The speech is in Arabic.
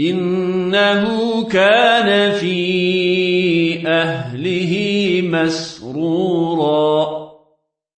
إنه كان في أهله مسرورا.